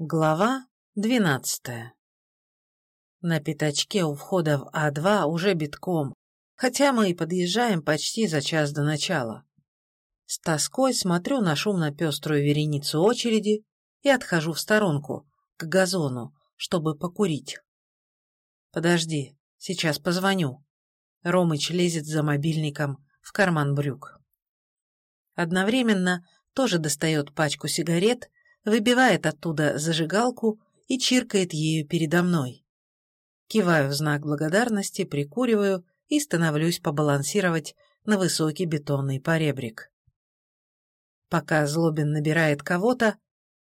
Глава двенадцатая На пятачке у входа в А2 уже битком, хотя мы и подъезжаем почти за час до начала. С тоской смотрю на шумно-пеструю вереницу очереди и отхожу в сторонку, к газону, чтобы покурить. Подожди, сейчас позвоню. Ромыч лезет за мобильником в карман брюк. Одновременно тоже достает пачку сигарет выбивает оттуда зажигалку и чиркает ею передо мной. Киваю в знак благодарности, прикуриваю и становлюсь побалансировать на высокий бетонный поребрик. Пока Злобин набирает кого-то,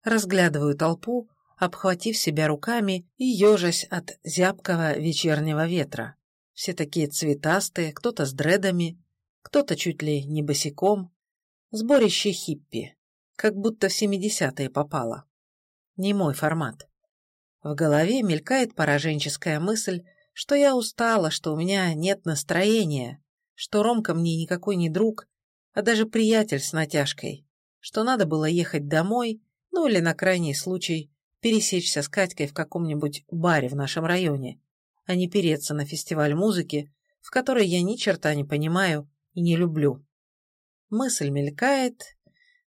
разглядываю толпу, обхватив себя руками и ежась от зябкого вечернего ветра. Все такие цветастые, кто-то с дредами, кто-то чуть ли не босиком. Сборище хиппи как будто в семидесятые попало. Не мой формат. В голове мелькает пораженческая мысль, что я устала, что у меня нет настроения, что Ромка мне никакой не друг, а даже приятель с натяжкой, что надо было ехать домой, ну или на крайний случай пересечься с Катькой в каком-нибудь баре в нашем районе, а не переться на фестиваль музыки, в которой я ни черта не понимаю и не люблю. Мысль мелькает,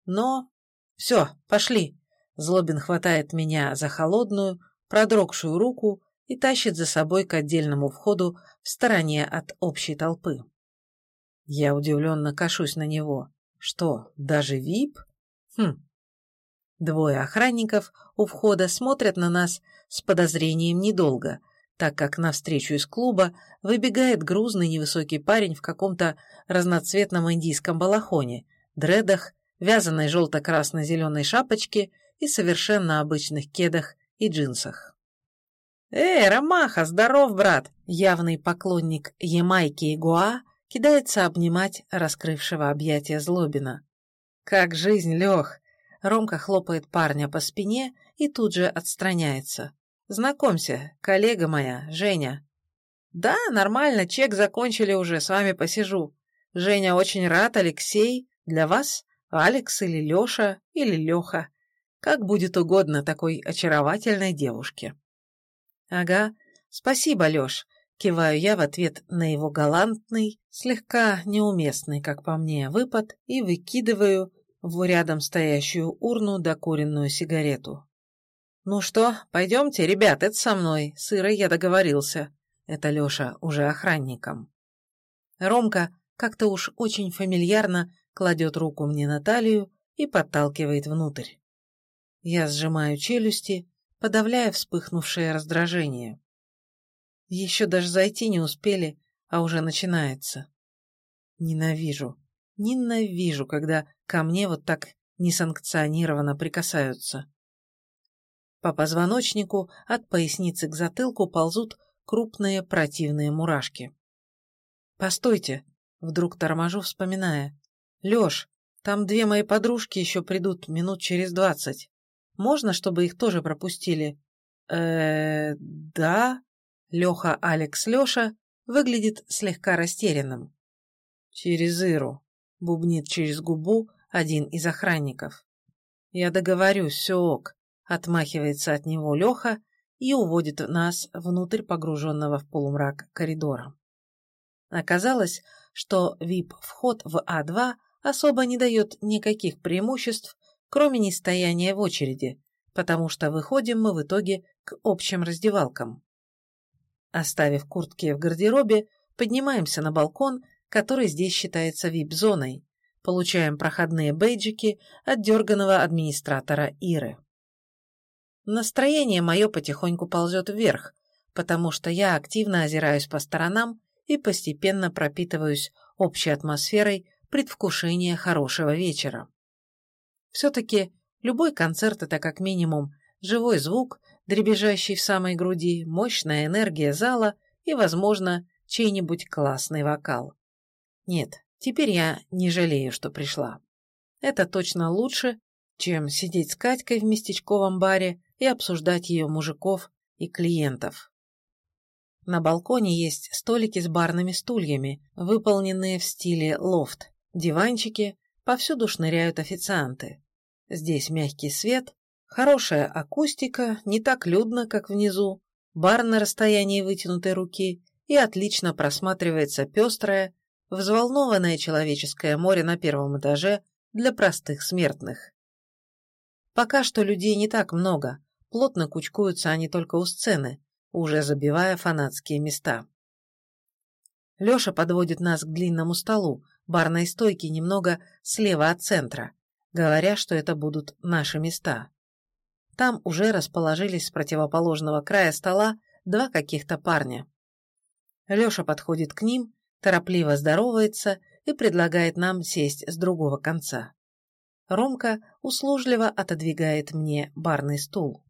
но «Все, пошли!» Злобин хватает меня за холодную, продрогшую руку и тащит за собой к отдельному входу в стороне от общей толпы. Я удивленно кашусь на него. Что, даже ВИП? Хм. Двое охранников у входа смотрят на нас с подозрением недолго, так как навстречу из клуба выбегает грузный невысокий парень в каком-то разноцветном индийском балахоне, дредах вязаной желто-красно-зеленой шапочке и совершенно обычных кедах и джинсах. «Эй, Ромаха, здоров, брат!» Явный поклонник Ямайки и Гуа кидается обнимать раскрывшего объятия Злобина. «Как жизнь, Лех!» Ромка хлопает парня по спине и тут же отстраняется. «Знакомься, коллега моя, Женя». «Да, нормально, чек закончили уже, с вами посижу. Женя очень рад, Алексей. Для вас Алекс или Леша или Леха. Как будет угодно такой очаровательной девушке. Ага, спасибо, Леш. Киваю я в ответ на его галантный, слегка неуместный, как по мне, выпад и выкидываю в рядом стоящую урну докуренную сигарету. «Ну что, пойдемте, ребят, это со мной. С Ирой я договорился». Это Леша уже охранником. Ромка как-то уж очень фамильярно кладет руку мне на талию и подталкивает внутрь. Я сжимаю челюсти, подавляя вспыхнувшее раздражение. Еще даже зайти не успели, а уже начинается. Ненавижу, ненавижу, когда ко мне вот так несанкционированно прикасаются. По позвоночнику от поясницы к затылку ползут крупные противные мурашки. «Постойте!» — вдруг торможу, вспоминая. «Лёш, там две мои подружки еще придут минут через двадцать. Можно, чтобы их тоже пропустили?» э да?» Леха, Алекс, Леша выглядит слегка растерянным. «Через Иру», — бубнит через губу один из охранников. «Я договорюсь, все ок», — отмахивается от него Леха и уводит нас внутрь погруженного в полумрак коридора. Оказалось, что VIP-вход в А2 особо не дает никаких преимуществ, кроме нестояния в очереди, потому что выходим мы в итоге к общим раздевалкам. Оставив куртки в гардеробе, поднимаемся на балкон, который здесь считается вип-зоной, получаем проходные бейджики от дерганого администратора Иры. Настроение мое потихоньку ползет вверх, потому что я активно озираюсь по сторонам и постепенно пропитываюсь общей атмосферой предвкушение хорошего вечера. Все-таки любой концерт – это как минимум живой звук, дребезжащий в самой груди, мощная энергия зала и, возможно, чей-нибудь классный вокал. Нет, теперь я не жалею, что пришла. Это точно лучше, чем сидеть с Катькой в местечковом баре и обсуждать ее мужиков и клиентов. На балконе есть столики с барными стульями, выполненные в стиле лофт диванчики, повсюду шныряют официанты. Здесь мягкий свет, Хорошая акустика, не так людно, как внизу, бар на расстоянии вытянутой руки и отлично просматривается пестрое, взволнованное человеческое море на первом этаже для простых смертных. Пока что людей не так много, плотно кучкуются они только у сцены, уже забивая фанатские места. Леша подводит нас к длинному столу, барной стойке немного слева от центра, говоря, что это будут наши места. Там уже расположились с противоположного края стола два каких-то парня. Леша подходит к ним, торопливо здоровается и предлагает нам сесть с другого конца. Ромка услужливо отодвигает мне барный стул.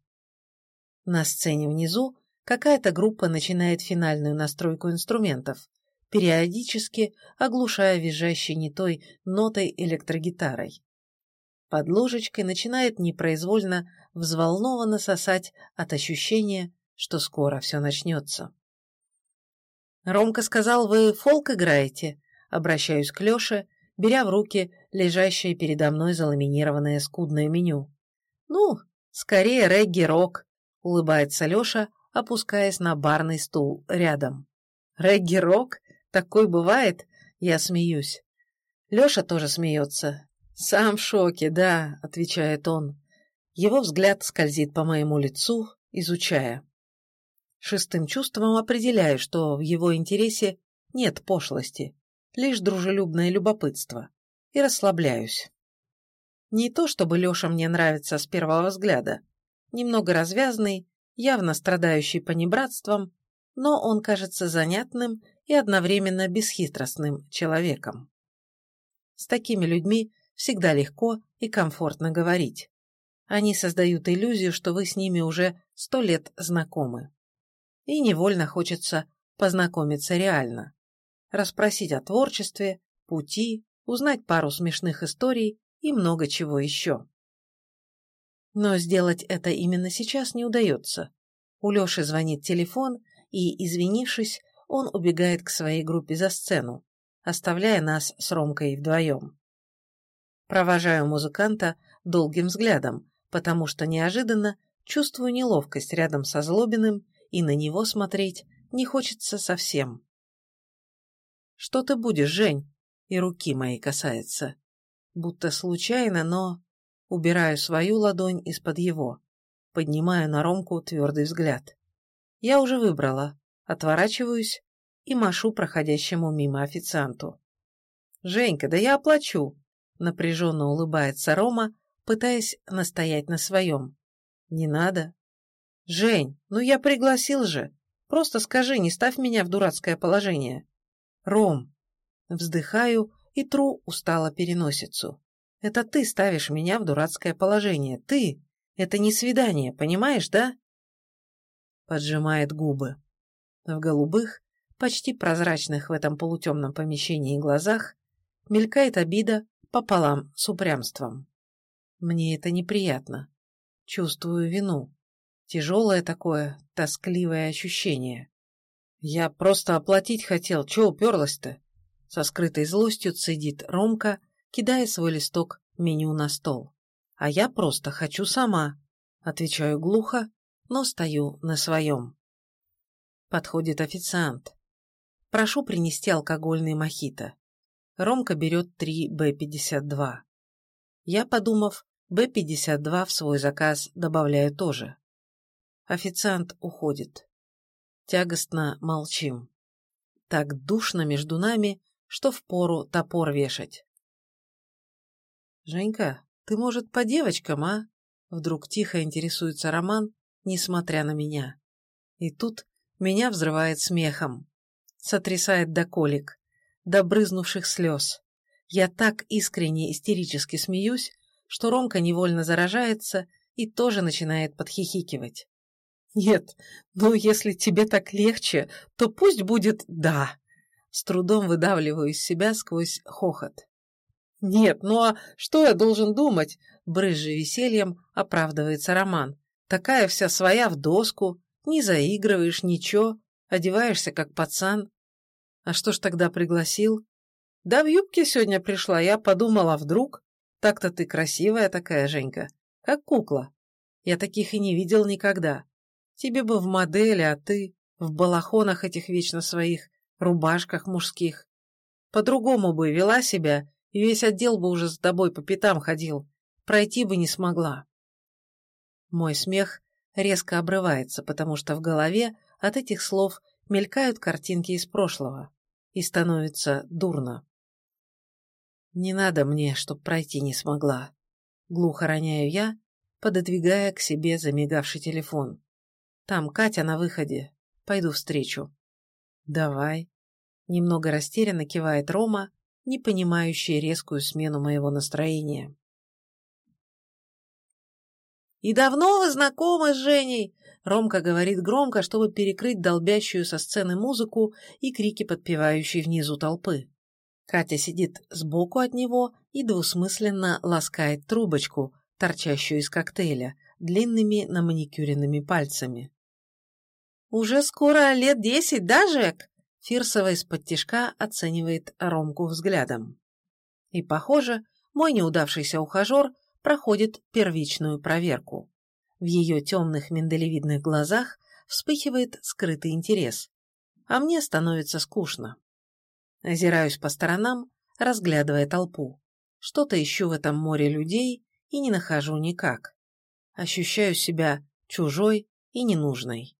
На сцене внизу какая-то группа начинает финальную настройку инструментов, периодически оглушая визжащей не той нотой электрогитарой. Под ложечкой начинает непроизвольно взволнованно сосать от ощущения, что скоро все начнется. «Ромка сказал, вы фолк играете?» Обращаюсь к Леше, беря в руки лежащее передо мной заламинированное скудное меню. «Ну, скорее регги-рок», — улыбается Леша, опускаясь на барный стул рядом. «Регги-рок? Такой бывает?» — я смеюсь. Леша тоже смеется. «Сам в шоке, да», — отвечает он. Его взгляд скользит по моему лицу, изучая. Шестым чувством определяю, что в его интересе нет пошлости, лишь дружелюбное любопытство, и расслабляюсь. Не то, чтобы Леша мне нравится с первого взгляда. Немного развязный, явно страдающий понебратством, но он кажется занятным и одновременно бесхитростным человеком. С такими людьми всегда легко и комфортно говорить. Они создают иллюзию, что вы с ними уже сто лет знакомы. И невольно хочется познакомиться реально. Расспросить о творчестве, пути, узнать пару смешных историй и много чего еще. Но сделать это именно сейчас не удается. У Леши звонит телефон, и, извинившись, он убегает к своей группе за сцену, оставляя нас с Ромкой вдвоем. Провожаю музыканта долгим взглядом, потому что неожиданно чувствую неловкость рядом со Злобиным, и на него смотреть не хочется совсем. «Что ты будешь, Жень?» И руки мои касается. Будто случайно, но... Убираю свою ладонь из-под его. Поднимаю на Ромку твердый взгляд. Я уже выбрала. Отворачиваюсь и машу проходящему мимо официанту. «Женька, да я оплачу!» Напряженно улыбается Рома, пытаясь настоять на своем. «Не надо». «Жень, ну я пригласил же. Просто скажи, не ставь меня в дурацкое положение». «Ром». Вздыхаю и тру устало переносицу. «Это ты ставишь меня в дурацкое положение. Ты. Это не свидание, понимаешь, да?» Поджимает губы. В голубых, почти прозрачных в этом полутемном помещении глазах мелькает обида пополам с упрямством. Мне это неприятно. Чувствую вину. Тяжелое такое, тоскливое ощущение. Я просто оплатить хотел, чего уперлась-то? Со скрытой злостью цедит Ромка, кидая свой листок меню на стол. А я просто хочу сама. Отвечаю глухо, но стою на своем. Подходит официант. Прошу принести алкогольный мохито. Ромка берет три Б-52. Я, подумав, Б-52 в свой заказ добавляю тоже. Официант уходит. Тягостно молчим. Так душно между нами, что впору топор вешать. «Женька, ты, может, по девочкам, а?» Вдруг тихо интересуется Роман, несмотря на меня. И тут меня взрывает смехом. Сотрясает до колик, до брызнувших слез. Я так искренне истерически смеюсь, что Ромка невольно заражается и тоже начинает подхихикивать. «Нет, ну если тебе так легче, то пусть будет «да». С трудом выдавливаю из себя сквозь хохот. «Нет, ну а что я должен думать?» Брызжа весельем оправдывается Роман. «Такая вся своя в доску, не заигрываешь, ничего, одеваешься как пацан. А что ж тогда пригласил? Да в юбке сегодня пришла, я подумала, вдруг? Так-то ты красивая такая, Женька, как кукла. Я таких и не видел никогда. Тебе бы в модели, а ты в балахонах этих вечно своих, рубашках мужских. По-другому бы вела себя, и весь отдел бы уже с тобой по пятам ходил. Пройти бы не смогла. Мой смех резко обрывается, потому что в голове от этих слов мелькают картинки из прошлого, и становится дурно. Не надо мне, чтоб пройти не смогла. Глухо роняю я, пододвигая к себе замигавший телефон. Там Катя на выходе. Пойду встречу. Давай. Немного растерянно кивает Рома, не понимающий резкую смену моего настроения. «И давно вы знакомы с Женей?» Ромка говорит громко, чтобы перекрыть долбящую со сцены музыку и крики подпевающей внизу толпы. Катя сидит сбоку от него и двусмысленно ласкает трубочку, торчащую из коктейля, длинными наманикюренными пальцами. «Уже скоро лет десять, да, Жек?» Фирсова из-под тишка оценивает Ромку взглядом. И, похоже, мой неудавшийся ухажер проходит первичную проверку. В ее темных миндалевидных глазах вспыхивает скрытый интерес. А мне становится скучно. Озираюсь по сторонам, разглядывая толпу. Что-то ищу в этом море людей и не нахожу никак. Ощущаю себя чужой и ненужной.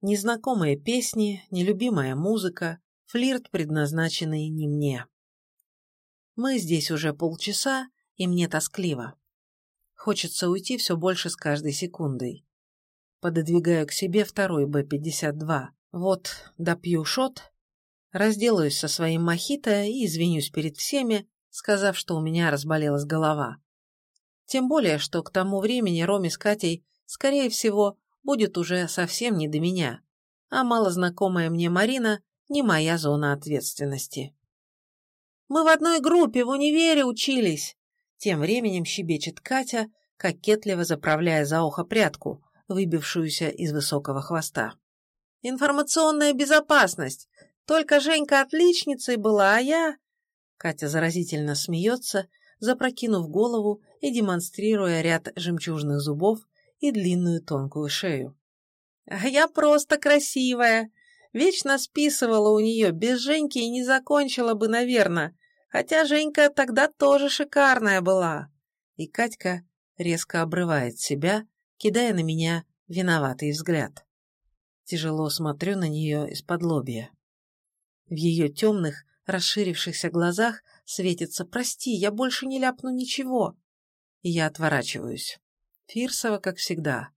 Незнакомые песни, нелюбимая музыка, флирт, предназначенный не мне. Мы здесь уже полчаса, и мне тоскливо. Хочется уйти все больше с каждой секундой. Пододвигаю к себе второй Б-52. Вот, допью шот, разделаюсь со своим мохито и извинюсь перед всеми, сказав, что у меня разболелась голова. Тем более, что к тому времени Роме с Катей, скорее всего, будет уже совсем не до меня, а малознакомая мне Марина не моя зона ответственности. «Мы в одной группе в универе учились», тем временем щебечет Катя, кокетливо заправляя за ухо прядку, выбившуюся из высокого хвоста. «Информационная безопасность! Только Женька отличницей была, а я...» Катя заразительно смеется, запрокинув голову и демонстрируя ряд жемчужных зубов и длинную тонкую шею. «А я просто красивая! Вечно списывала у нее, без Женьки и не закончила бы, наверное, Хотя Женька тогда тоже шикарная была. И Катька резко обрывает себя, кидая на меня виноватый взгляд. Тяжело смотрю на нее из-под лобья. В ее темных, расширившихся глазах светится «Прости, я больше не ляпну ничего». И я отворачиваюсь. Фирсова, как всегда.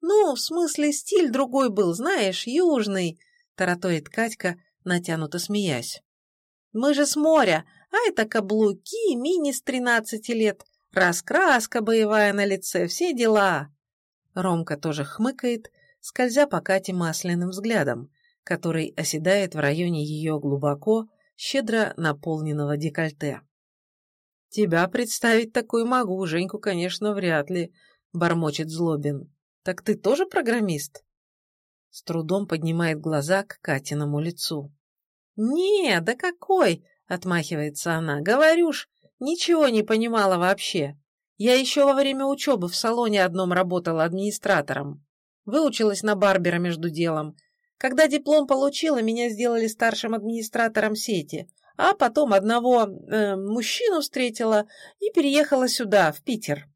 «Ну, в смысле, стиль другой был, знаешь, южный», — таратоет Катька, натянуто смеясь. Мы же с моря, а это каблуки, мини с тринадцати лет, раскраска боевая на лице, все дела. Ромка тоже хмыкает, скользя по Кате масляным взглядом, который оседает в районе ее глубоко, щедро наполненного декольте. «Тебя представить такой могу, Женьку, конечно, вряд ли», — бормочет Злобин. «Так ты тоже программист?» С трудом поднимает глаза к Катиному лицу. «Не, да какой!» — отмахивается она. «Говорю ж, ничего не понимала вообще. Я еще во время учебы в салоне одном работала администратором. Выучилась на барбера между делом. Когда диплом получила, меня сделали старшим администратором сети, а потом одного э, мужчину встретила и переехала сюда, в Питер.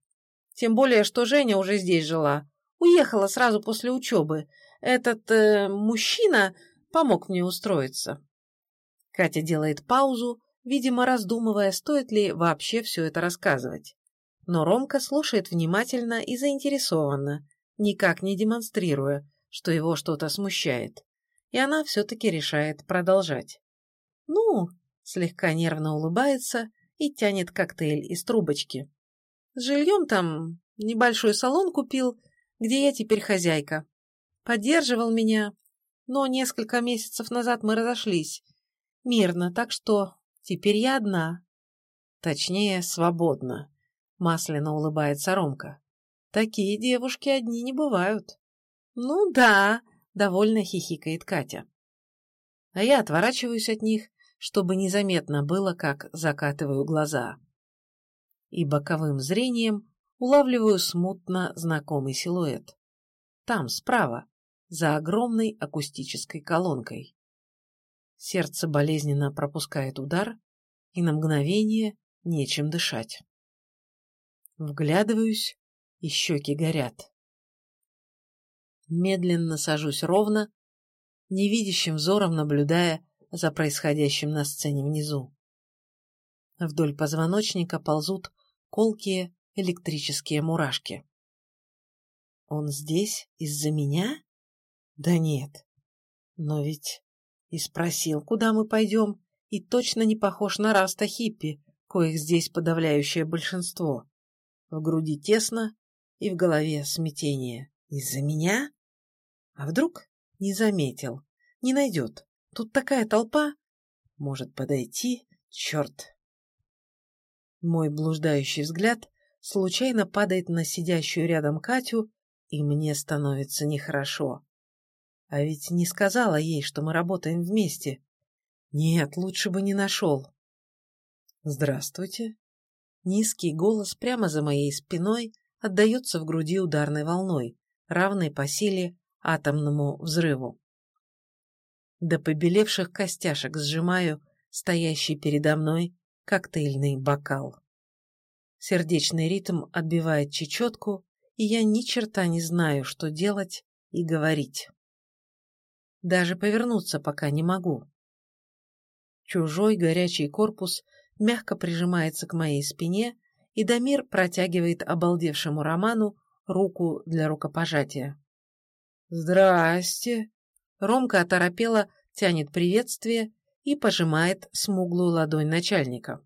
Тем более, что Женя уже здесь жила. Уехала сразу после учебы. Этот э, мужчина помог мне устроиться. Катя делает паузу, видимо, раздумывая, стоит ли вообще все это рассказывать. Но Ромка слушает внимательно и заинтересованно, никак не демонстрируя, что его что-то смущает. И она все-таки решает продолжать. «Ну», — слегка нервно улыбается и тянет коктейль из трубочки. «С жильем там небольшой салон купил, где я теперь хозяйка. Поддерживал меня, но несколько месяцев назад мы разошлись, Мирно, так что теперь я одна. Точнее, свободна. Масляно улыбается Ромка. Такие девушки одни не бывают. Ну да, довольно хихикает Катя. А я отворачиваюсь от них, чтобы незаметно было, как закатываю глаза. И боковым зрением улавливаю смутно знакомый силуэт. Там, справа, за огромной акустической колонкой. Сердце болезненно пропускает удар, и на мгновение нечем дышать. Вглядываюсь, и щеки горят. Медленно сажусь ровно, невидящим взором наблюдая за происходящим на сцене внизу. Вдоль позвоночника ползут колкие электрические мурашки. Он здесь из-за меня? Да нет. Но ведь и спросил, куда мы пойдем, и точно не похож на раста хиппи, коих здесь подавляющее большинство. В груди тесно и в голове смятение. Из-за меня? А вдруг не заметил, не найдет. Тут такая толпа. Может подойти, черт. Мой блуждающий взгляд случайно падает на сидящую рядом Катю, и мне становится нехорошо. А ведь не сказала ей, что мы работаем вместе. Нет, лучше бы не нашел. Здравствуйте. Низкий голос прямо за моей спиной отдается в груди ударной волной, равной по силе атомному взрыву. До побелевших костяшек сжимаю стоящий передо мной коктейльный бокал. Сердечный ритм отбивает чечетку, и я ни черта не знаю, что делать и говорить. Даже повернуться пока не могу. Чужой горячий корпус мягко прижимается к моей спине, и Дамир протягивает обалдевшему Роману руку для рукопожатия. «Здрасте!» Ромка оторопела, тянет приветствие и пожимает смуглую ладонь начальника.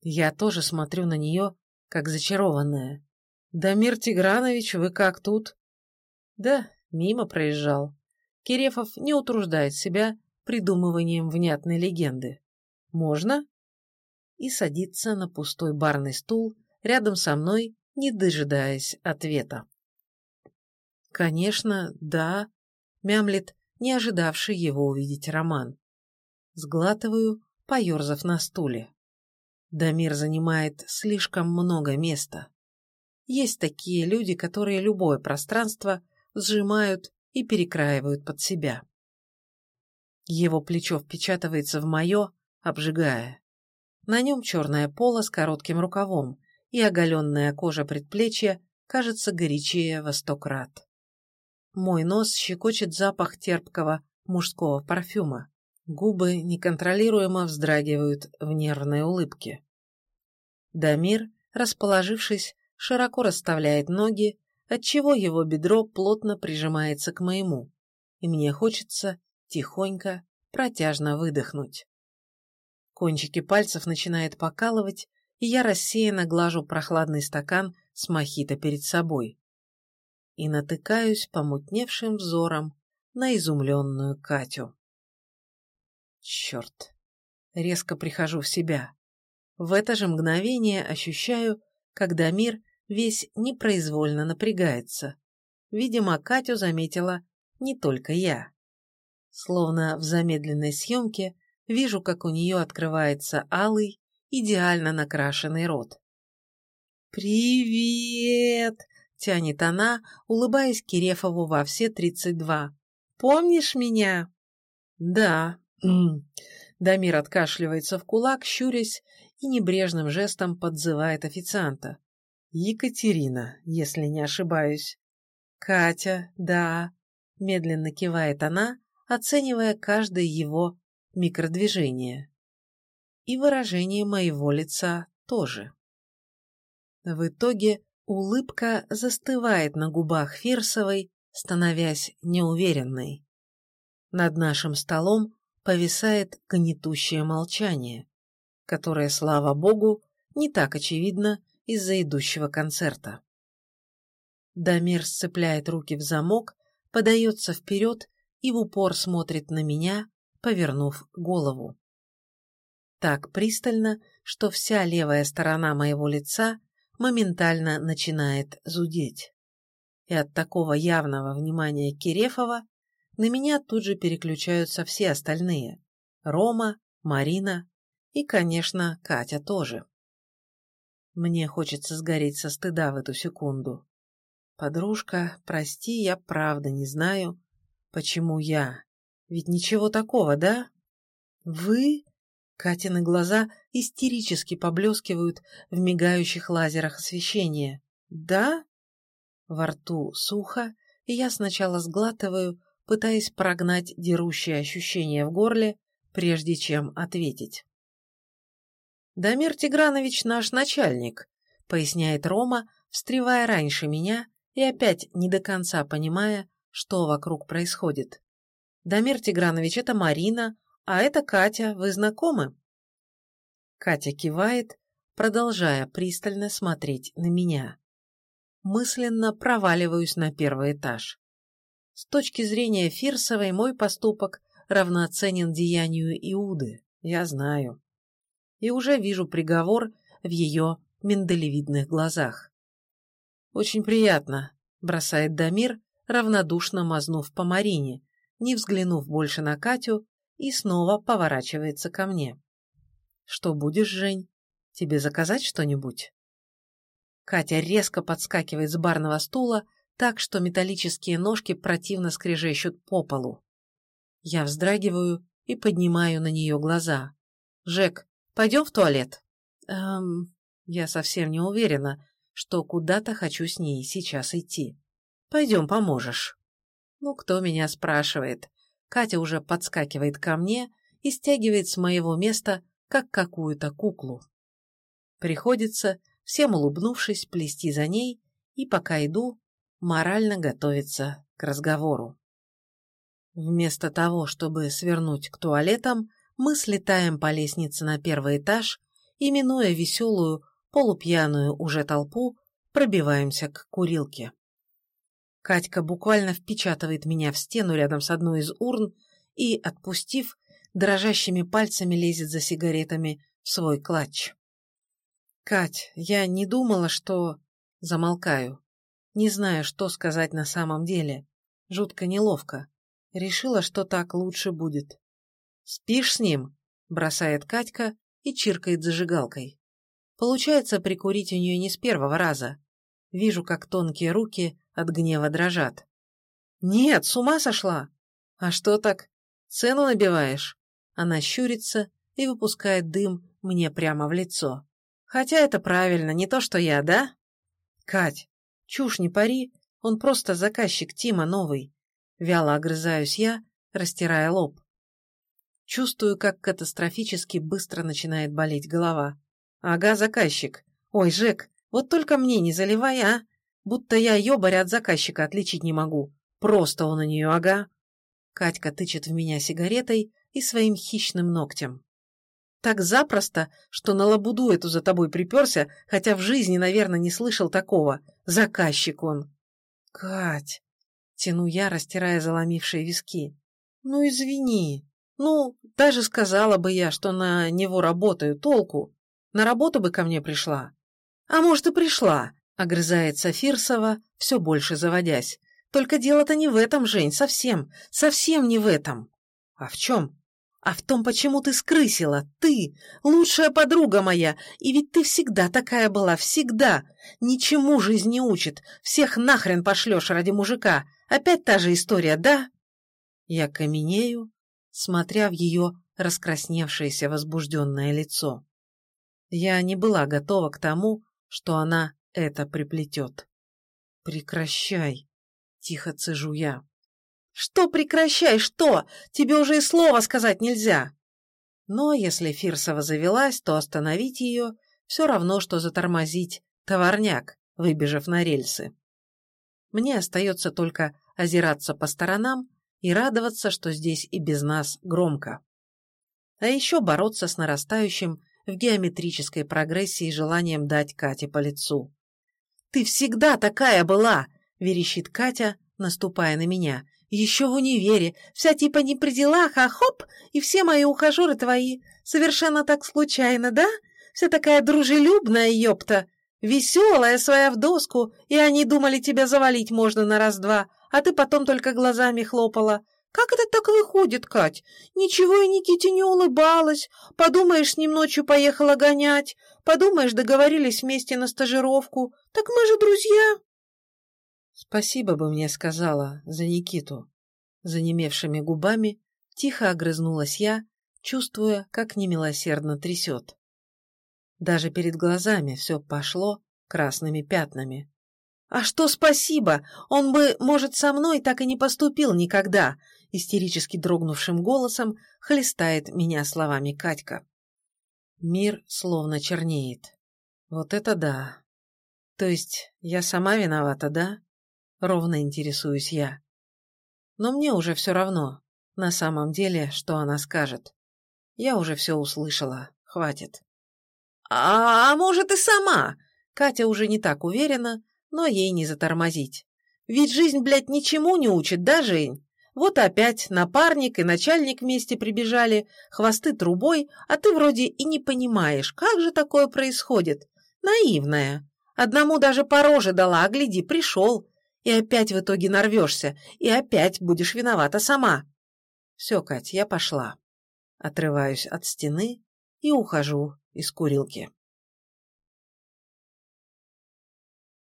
Я тоже смотрю на нее, как зачарованная. «Дамир Тигранович, вы как тут?» «Да, мимо проезжал». Кирефов не утруждает себя придумыванием внятной легенды. «Можно?» И садится на пустой барный стул рядом со мной, не дожидаясь ответа. «Конечно, да», — мямлет, не ожидавший его увидеть Роман. Сглатываю, поерзав на стуле. Дамир занимает слишком много места. Есть такие люди, которые любое пространство сжимают и перекраивают под себя. Его плечо впечатывается в мое, обжигая. На нем черное поло с коротким рукавом, и оголенная кожа предплечья кажется горячее во сто крат. Мой нос щекочет запах терпкого мужского парфюма. Губы неконтролируемо вздрагивают в нервной улыбке. Дамир, расположившись, широко расставляет ноги, отчего его бедро плотно прижимается к моему, и мне хочется тихонько, протяжно выдохнуть. Кончики пальцев начинает покалывать, и я рассеянно глажу прохладный стакан с мохито перед собой и натыкаюсь помутневшим взором на изумленную Катю. Черт! Резко прихожу в себя. В это же мгновение ощущаю, когда мир весь непроизвольно напрягается. Видимо, Катю заметила не только я. Словно в замедленной съемке вижу, как у нее открывается алый, идеально накрашенный рот. «Привет!» Тянет она, улыбаясь Кирефову во все тридцать два. «Помнишь меня?» «Да». Дамир откашливается в кулак, щурясь, и небрежным жестом подзывает официанта. «Екатерина, если не ошибаюсь». «Катя, да», — медленно кивает она, оценивая каждое его микродвижение. И выражение моего лица тоже. В итоге Улыбка застывает на губах Фирсовой, становясь неуверенной. Над нашим столом повисает гнетущее молчание, которое, слава богу, не так очевидно из-за идущего концерта. Дамир сцепляет руки в замок, подается вперед и в упор смотрит на меня, повернув голову. Так пристально, что вся левая сторона моего лица моментально начинает зудеть. И от такого явного внимания Кирефова на меня тут же переключаются все остальные. Рома, Марина и, конечно, Катя тоже. Мне хочется сгореть со стыда в эту секунду. Подружка, прости, я правда не знаю, почему я. Ведь ничего такого, да? Вы? Катины глаза истерически поблескивают в мигающих лазерах освещения. Да? Во рту сухо, и я сначала сглатываю, пытаясь прогнать дерущие ощущения в горле, прежде чем ответить. «Дамир Тигранович наш начальник», — поясняет Рома, встревая раньше меня и опять не до конца понимая, что вокруг происходит. «Дамир Тигранович, это Марина, а это Катя, вы знакомы?» Катя кивает, продолжая пристально смотреть на меня. Мысленно проваливаюсь на первый этаж. С точки зрения Фирсовой мой поступок равноценен деянию Иуды, я знаю и уже вижу приговор в ее миндалевидных глазах. «Очень приятно», — бросает Дамир, равнодушно мазнув по Марине, не взглянув больше на Катю, и снова поворачивается ко мне. «Что будешь, Жень? Тебе заказать что-нибудь?» Катя резко подскакивает с барного стула, так что металлические ножки противно скрежещут по полу. Я вздрагиваю и поднимаю на нее глаза. «Жек, Пойдем в туалет?» «Эм...» Я совсем не уверена, что куда-то хочу с ней сейчас идти. «Пойдем, поможешь». Ну, кто меня спрашивает? Катя уже подскакивает ко мне и стягивает с моего места, как какую-то куклу. Приходится, всем улыбнувшись, плести за ней и, пока иду, морально готовиться к разговору. Вместо того, чтобы свернуть к туалетам, мы слетаем по лестнице на первый этаж и, минуя веселую, полупьяную уже толпу, пробиваемся к курилке. Катька буквально впечатывает меня в стену рядом с одной из урн и, отпустив, дрожащими пальцами лезет за сигаретами в свой клатч. «Кать, я не думала, что...» Замолкаю. Не знаю, что сказать на самом деле. Жутко неловко. Решила, что так лучше будет. «Спишь с ним?» – бросает Катька и чиркает зажигалкой. Получается прикурить у нее не с первого раза. Вижу, как тонкие руки от гнева дрожат. «Нет, с ума сошла!» «А что так? Цену набиваешь?» Она щурится и выпускает дым мне прямо в лицо. «Хотя это правильно, не то что я, да?» «Кать, чушь не пари, он просто заказчик Тима новый». Вяло огрызаюсь я, растирая лоб. Чувствую, как катастрофически быстро начинает болеть голова. Ага, заказчик. Ой, Жек, вот только мне не заливай, а? Будто я ёбаря от заказчика отличить не могу. Просто он у нее, ага. Катька тычет в меня сигаретой и своим хищным ногтем. Так запросто, что на лабуду эту за тобой приперся, хотя в жизни, наверное, не слышал такого. Заказчик он. Кать, тяну я, растирая заломившие виски. Ну, извини. Ну, даже сказала бы я, что на него работаю, толку. На работу бы ко мне пришла. А может и пришла, огрызается Фирсова, все больше заводясь. Только дело-то не в этом, Жень, совсем, совсем не в этом. А в чем? А в том, почему ты скрысила. Ты, лучшая подруга моя, и ведь ты всегда такая была, всегда. Ничему жизнь не учит, всех нахрен пошлешь ради мужика. Опять та же история, да? Я каменею, смотря в ее раскрасневшееся возбужденное лицо. Я не была готова к тому, что она это приплетет. «Прекращай!» — тихо цежу я. «Что прекращай, что? Тебе уже и слова сказать нельзя!» Но если Фирсова завелась, то остановить ее все равно, что затормозить товарняк, выбежав на рельсы. Мне остается только озираться по сторонам и радоваться, что здесь и без нас громко. А еще бороться с нарастающим в геометрической прогрессии желанием дать Кате по лицу. «Ты всегда такая была!» — верещит Катя, наступая на меня. «Еще в универе, вся типа не при делах, а хоп, и все мои ухажеры твои. Совершенно так случайно, да? Вся такая дружелюбная, ёпта. Веселая, своя в доску, и они думали, тебя завалить можно на раз-два, а ты потом только глазами хлопала. Как это так выходит, Кать? Ничего и Никите не улыбалась. Подумаешь, с ним ночью поехала гонять. Подумаешь, договорились вместе на стажировку. Так мы же друзья. Спасибо бы мне сказала за Никиту. Занемевшими губами тихо огрызнулась я, чувствуя, как немилосердно трясет. Даже перед глазами все пошло красными пятнами. «А что спасибо? Он бы, может, со мной так и не поступил никогда!» Истерически дрогнувшим голосом хлестает меня словами Катька. Мир словно чернеет. Вот это да. То есть я сама виновата, да? Ровно интересуюсь я. Но мне уже все равно, на самом деле, что она скажет. Я уже все услышала, хватит. А, а может и сама? Катя уже не так уверена, но ей не затормозить. Ведь жизнь, блядь, ничему не учит, да, Жень? Вот опять напарник и начальник вместе прибежали, хвосты трубой, а ты вроде и не понимаешь, как же такое происходит. Наивная. Одному даже по роже дала, а гляди, пришел. И опять в итоге нарвешься, и опять будешь виновата сама. Все, Кать, я пошла. Отрываюсь от стены и ухожу из курилки.